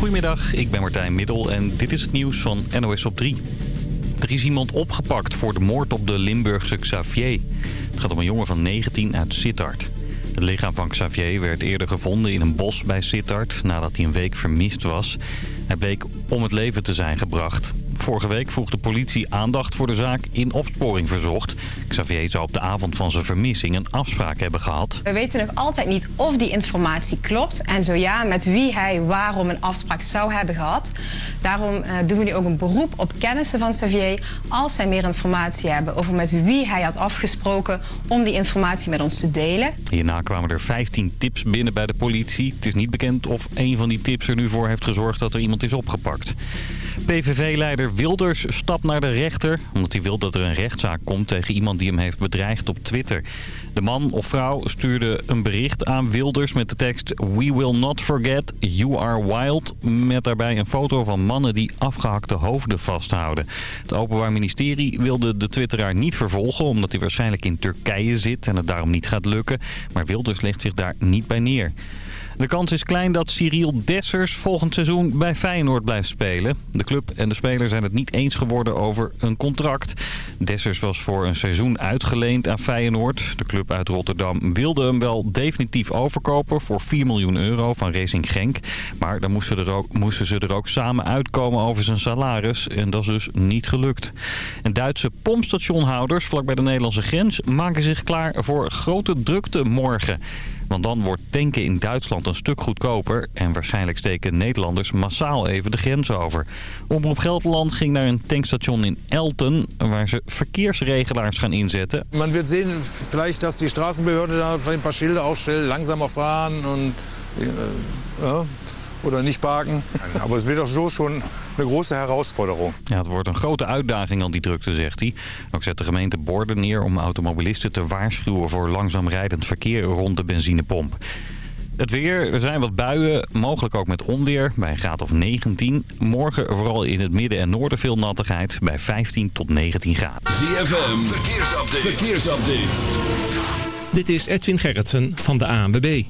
Goedemiddag, ik ben Martijn Middel en dit is het nieuws van NOS op 3. Er is iemand opgepakt voor de moord op de Limburgse Xavier. Het gaat om een jongen van 19 uit Sittard. Het lichaam van Xavier werd eerder gevonden in een bos bij Sittard... nadat hij een week vermist was. Hij bleek om het leven te zijn gebracht. Vorige week vroeg de politie aandacht voor de zaak in opsporing verzocht. Xavier zou op de avond van zijn vermissing een afspraak hebben gehad. We weten nog altijd niet of die informatie klopt. En zo ja, met wie hij waarom een afspraak zou hebben gehad. Daarom uh, doen we nu ook een beroep op kennissen van Xavier... als zij meer informatie hebben over met wie hij had afgesproken... om die informatie met ons te delen. Hierna kwamen er 15 tips binnen bij de politie. Het is niet bekend of een van die tips er nu voor heeft gezorgd dat er iemand is opgepakt. PVV-leider Wilders stapt naar de rechter... omdat hij wil dat er een rechtszaak komt tegen iemand die hem heeft bedreigd op Twitter. De man of vrouw stuurde een bericht aan Wilders met de tekst... We will not forget, you are wild... met daarbij een foto van mannen die afgehakte hoofden vasthouden. Het Openbaar Ministerie wilde de twitteraar niet vervolgen... omdat hij waarschijnlijk in Turkije zit en het daarom niet gaat lukken. Maar Wilders legt zich daar niet bij neer. De kans is klein dat Cyril Dessers volgend seizoen bij Feyenoord blijft spelen. De club en de speler zijn het niet eens geworden over een contract. Dessers was voor een seizoen uitgeleend aan Feyenoord. De club uit Rotterdam wilde hem wel definitief overkopen voor 4 miljoen euro van Racing Genk. Maar dan moesten, er ook, moesten ze er ook samen uitkomen over zijn salaris. En dat is dus niet gelukt. En Duitse pompstationhouders vlakbij de Nederlandse grens maken zich klaar voor grote drukte morgen. Want dan wordt tanken in Duitsland een stuk goedkoper. En waarschijnlijk steken Nederlanders massaal even de grens over. Omroep Gelderland ging naar een tankstation in Elten... waar ze verkeersregelaars gaan inzetten. Man wird zien, vielleicht dat die Straßenbehörde da een paar Schilder aufstellt, langzamer fahren en... Ja, oder niet parken. Maar het wordt zo schon een grote herausforderung. Ja, het wordt een grote uitdaging aan die drukte, zegt hij. Ook zet de gemeente borden neer om automobilisten te waarschuwen voor langzaam rijdend verkeer rond de benzinepomp. Het weer, er zijn wat buien, mogelijk ook met onweer, bij een graad of 19. Morgen vooral in het midden en noorden veel nattigheid, bij 15 tot 19 graden. ZFM, verkeersupdate. verkeersupdate. Dit is Edwin Gerritsen van de ANWB.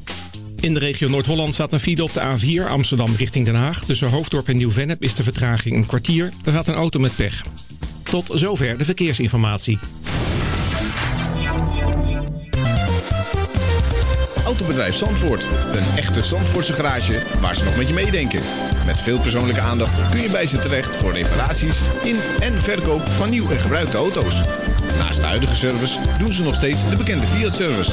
In de regio Noord-Holland staat een file op de A4 Amsterdam richting Den Haag. Tussen Hoofddorp en Nieuw-Vennep is de vertraging een kwartier. Er gaat een auto met pech. Tot zover de verkeersinformatie. Autobedrijf Zandvoort. Een echte Zandvoortse garage waar ze nog met je meedenken. Met veel persoonlijke aandacht kun je bij ze terecht voor reparaties in en verkoop van nieuw en gebruikte auto's. Naast de huidige service doen ze nog steeds de bekende Fiat-service.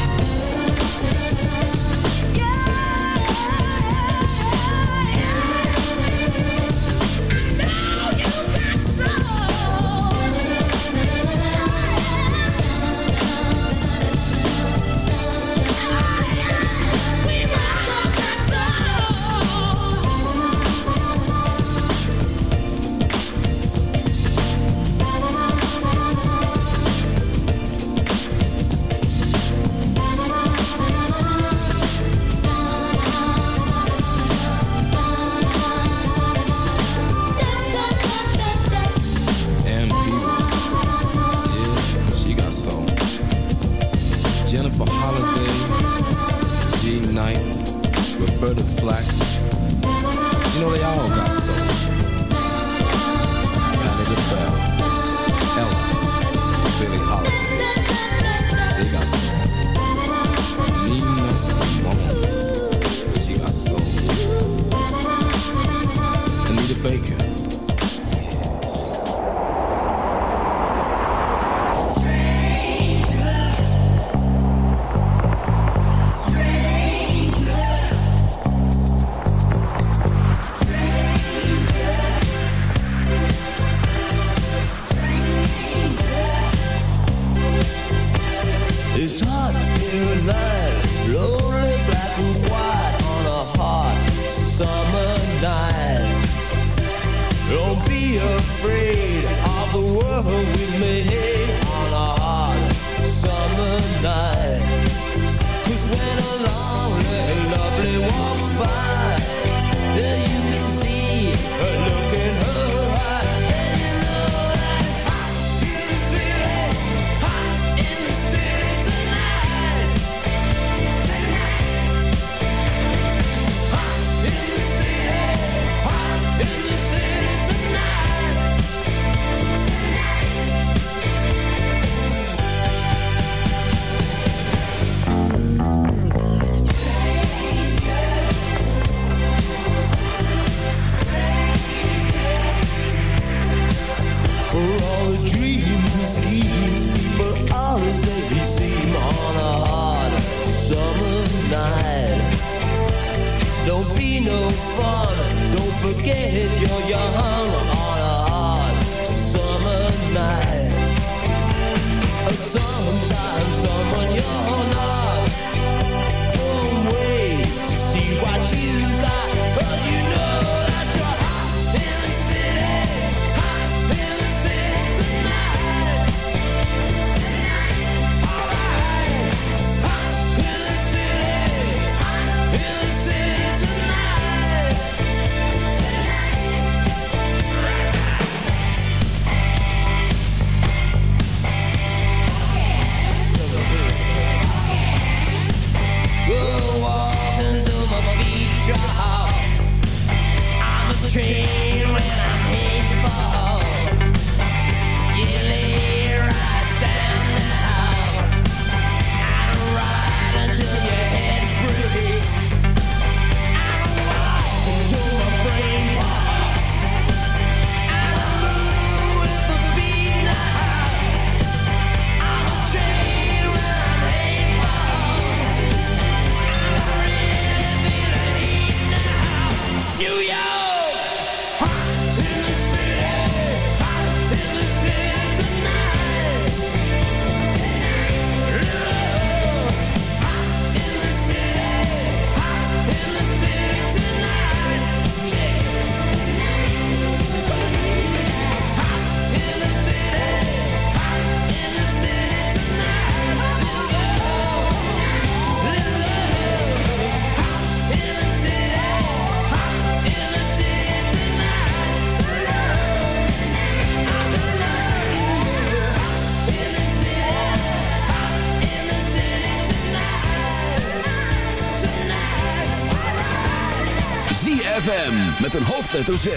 hoofdletter Z.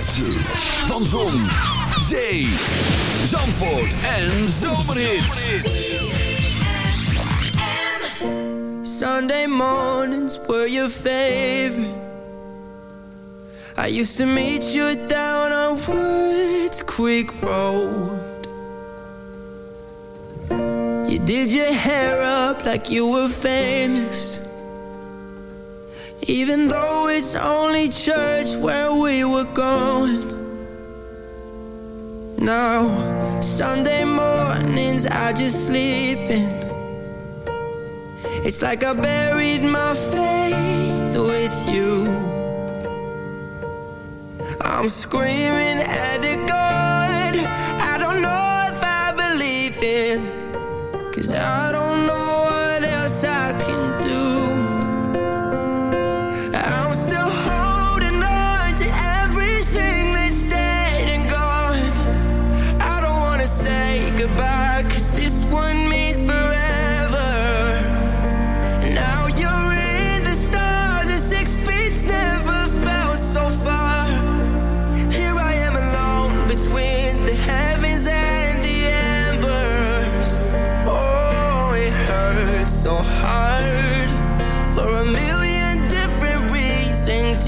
Van Zon, Zee, Zandvoort en Zomerhit. Sunday mornings were your favorite. I used to meet you down on Woods Quick Road. You did your hair up like you were famous. Even though it's only church where we were going. Now, Sunday mornings I just sleep in It's like I buried my faith with you. I'm screaming at the God. I don't know if I believe in Cause I don't know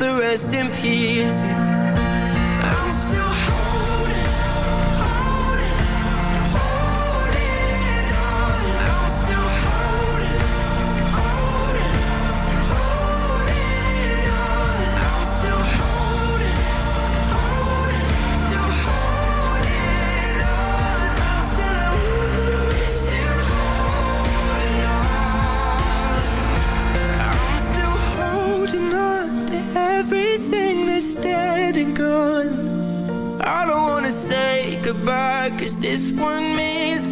the rest in peace. I don't wanna say goodbye, cause this one means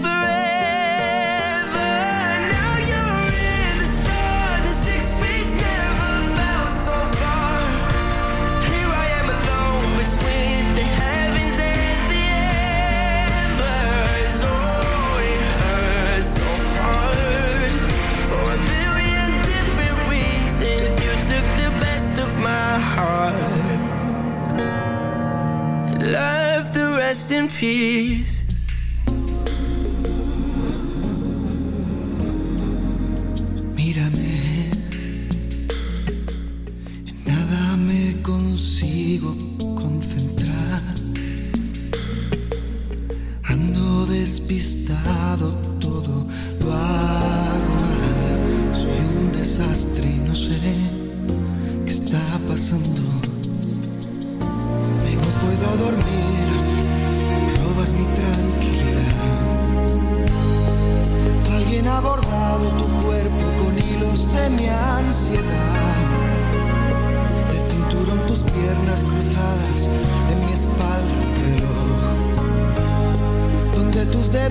in peace.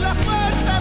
la fuerza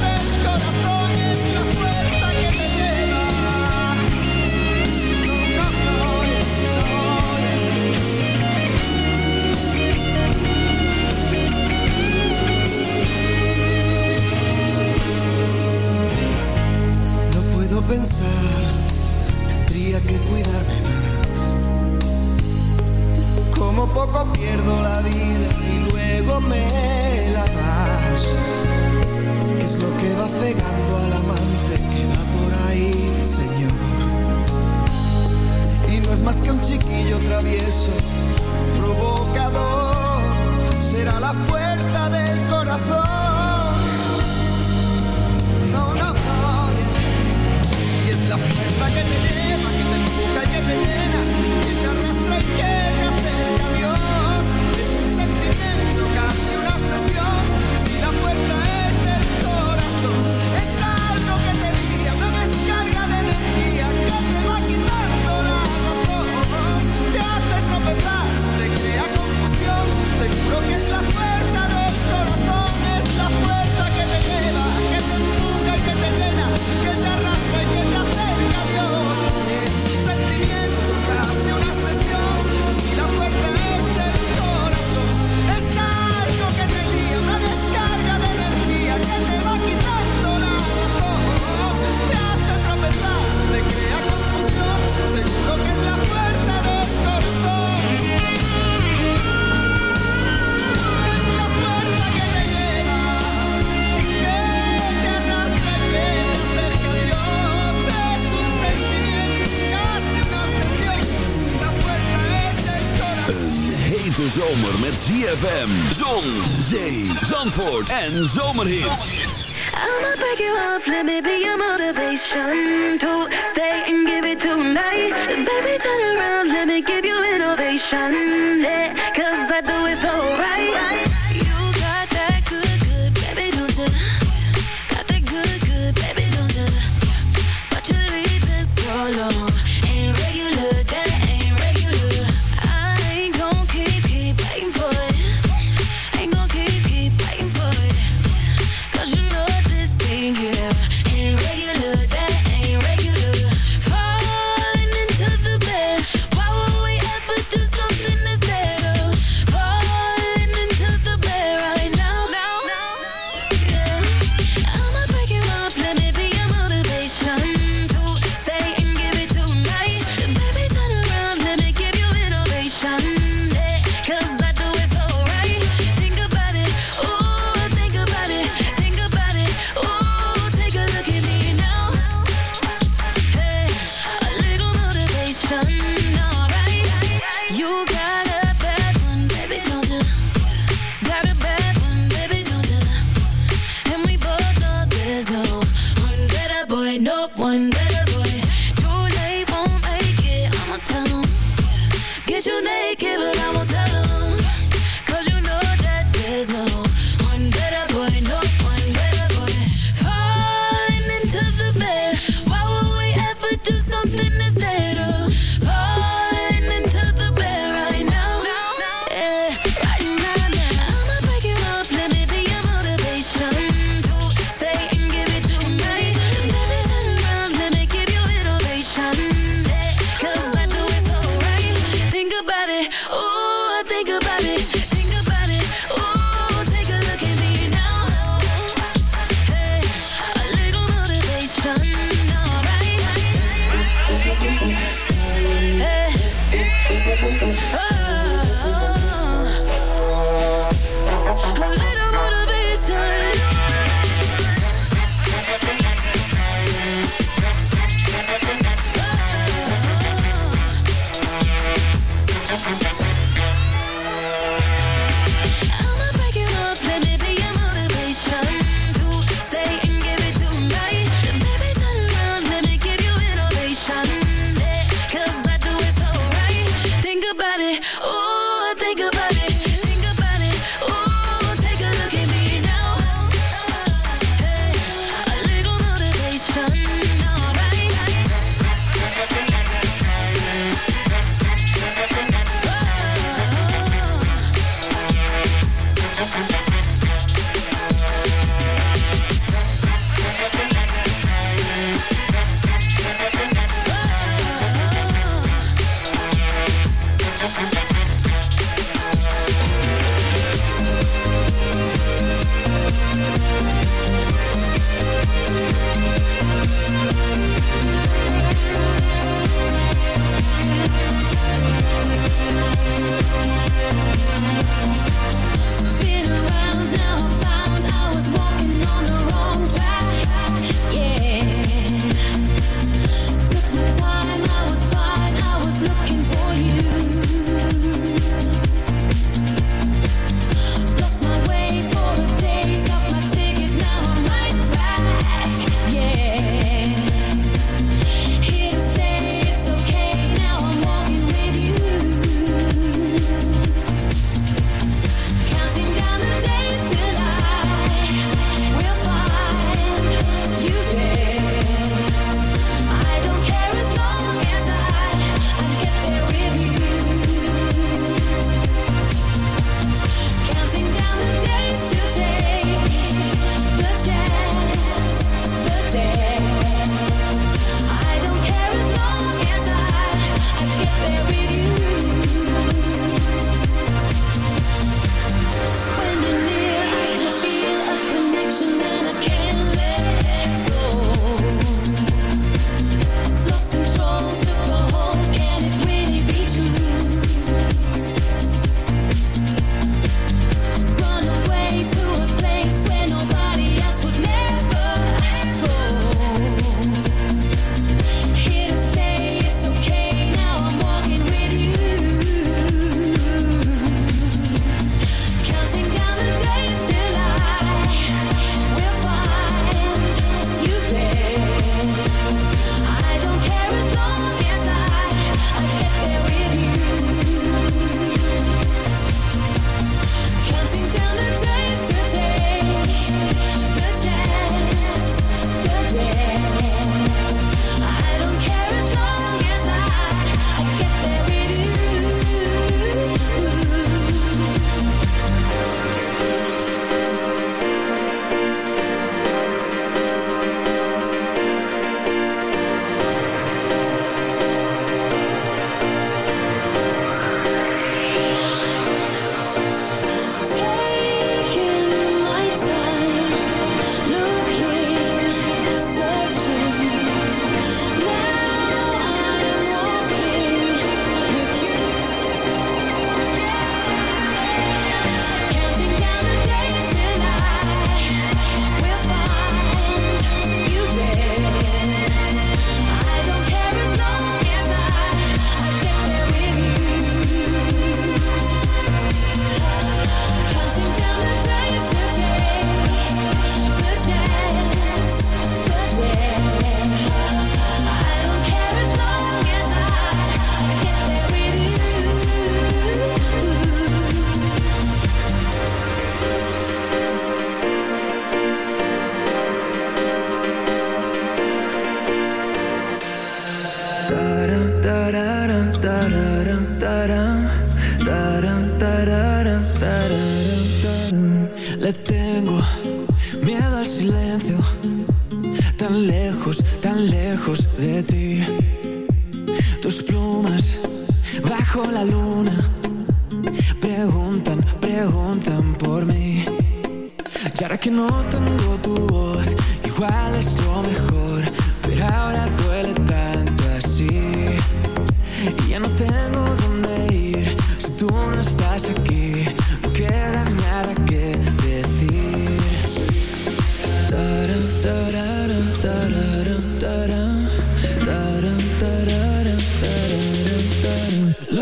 hete zomer met ZFM, zon, zee, zandvoort en zomerhits. I'ma break you off, let me be your motivation to stay and give it tonight. Baby, turn around, let me give you innovation, yeah, cause I do it so right.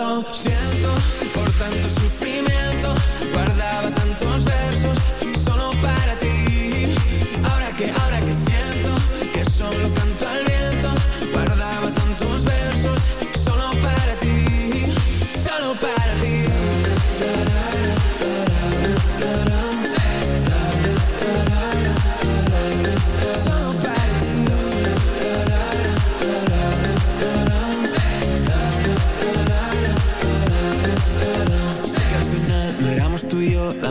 Siento por tanto sufrimiento. Guardaba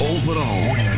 Overal.